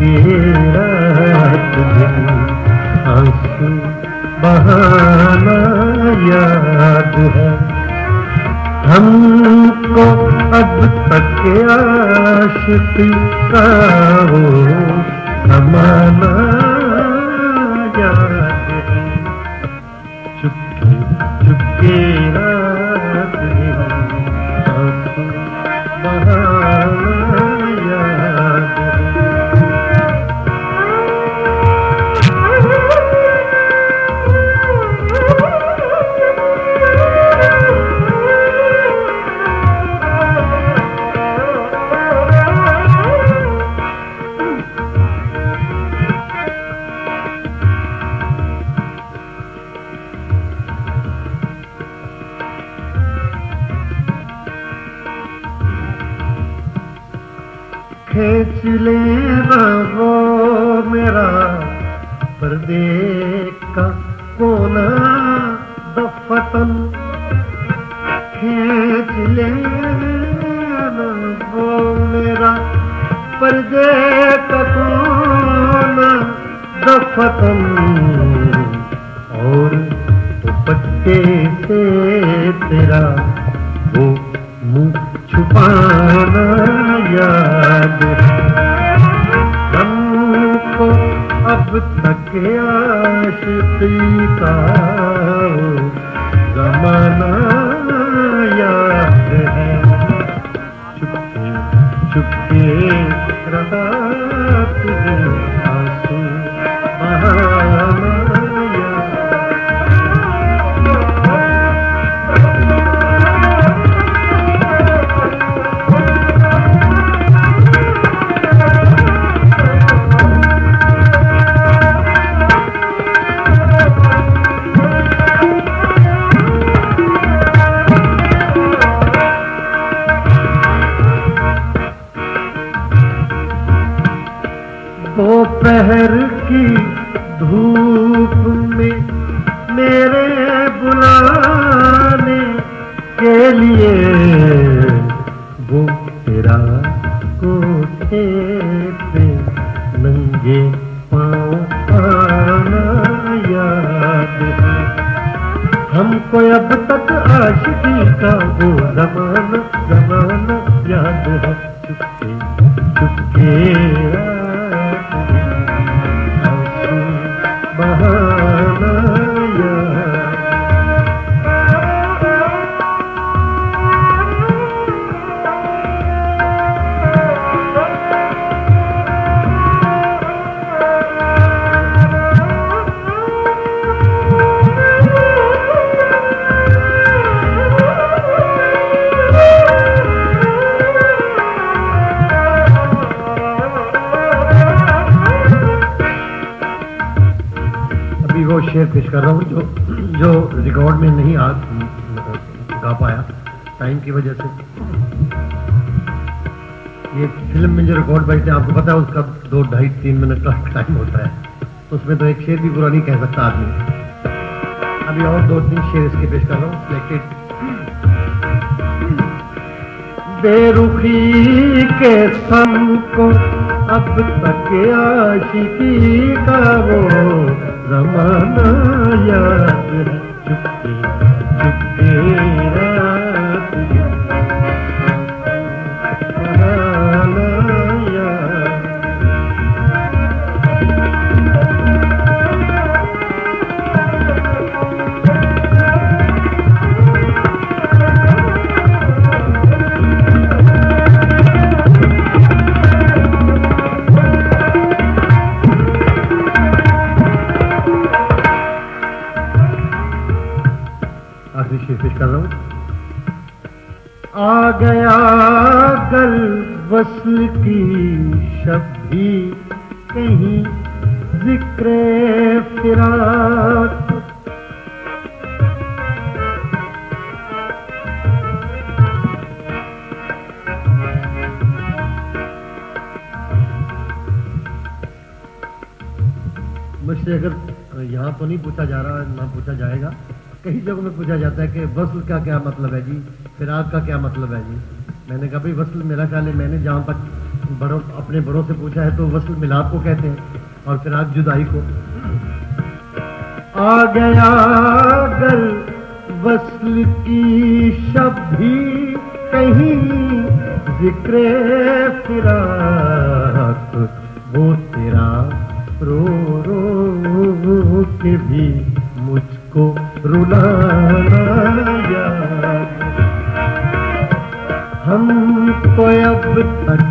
चुके रात हमको अब तक आशिक का वो जमाना याद खींच ले वो मेरा पर्दे का कोना दफतन खींच ले वो मेरा पर्दे का कोना दफतन और दुपट्टे से तेरा आशिकी का दोपहर की धूप में मेरे बुलाने के लिए वो तेरा कोठे पे नंगे पाँव आना याद है। हमको अब तक आशिकी का वो जमाना जमाना याद है। चुपके चुपके वो शेर पेश कर रहा हूँ, जो जो रिकॉर्ड में नहीं आ, गा पाया टाइम की वजह से। ये फ़िल्म में जो रिकॉर्ड बैठते हैं आपको पता है, उसका दो ढाई, तीन मिनट का टाइम होता है। उसमें तो एक शेर भी पूरा नहीं कह सकता आदमी। अभी और दो, तीन शेर इसके पेश कर रहा हूँ सिलेक्टेड बेरुखी के सम को अब तक आशिकी का वो जमाना पेश कर रहा हूँ। आ गया कल वसल की शब्दी कहीं ज़िक्र फिराक। मुझसे अगर यहाँ तो नहीं पूछा जा रहा ना पूछा जाएगा। कई जगहों में पूछा जाता है कि वसल का क्या मतलब है जी? फिराक का क्या मतलब है जी? मैंने कहा, भाई, वसल मेरा ख्याल है, मैंने जहाँ तक बड़ों, अपने बड़ों से पूछा है तो वसल मिलाप को कहते हैं और फिर आज जुदाई को। आ गया वसल की शब्द भी कहीं ज़िक्र फिराक, वो तेरा रो रो के भी मुझको रुलाना याद हमको अब तक आशिकी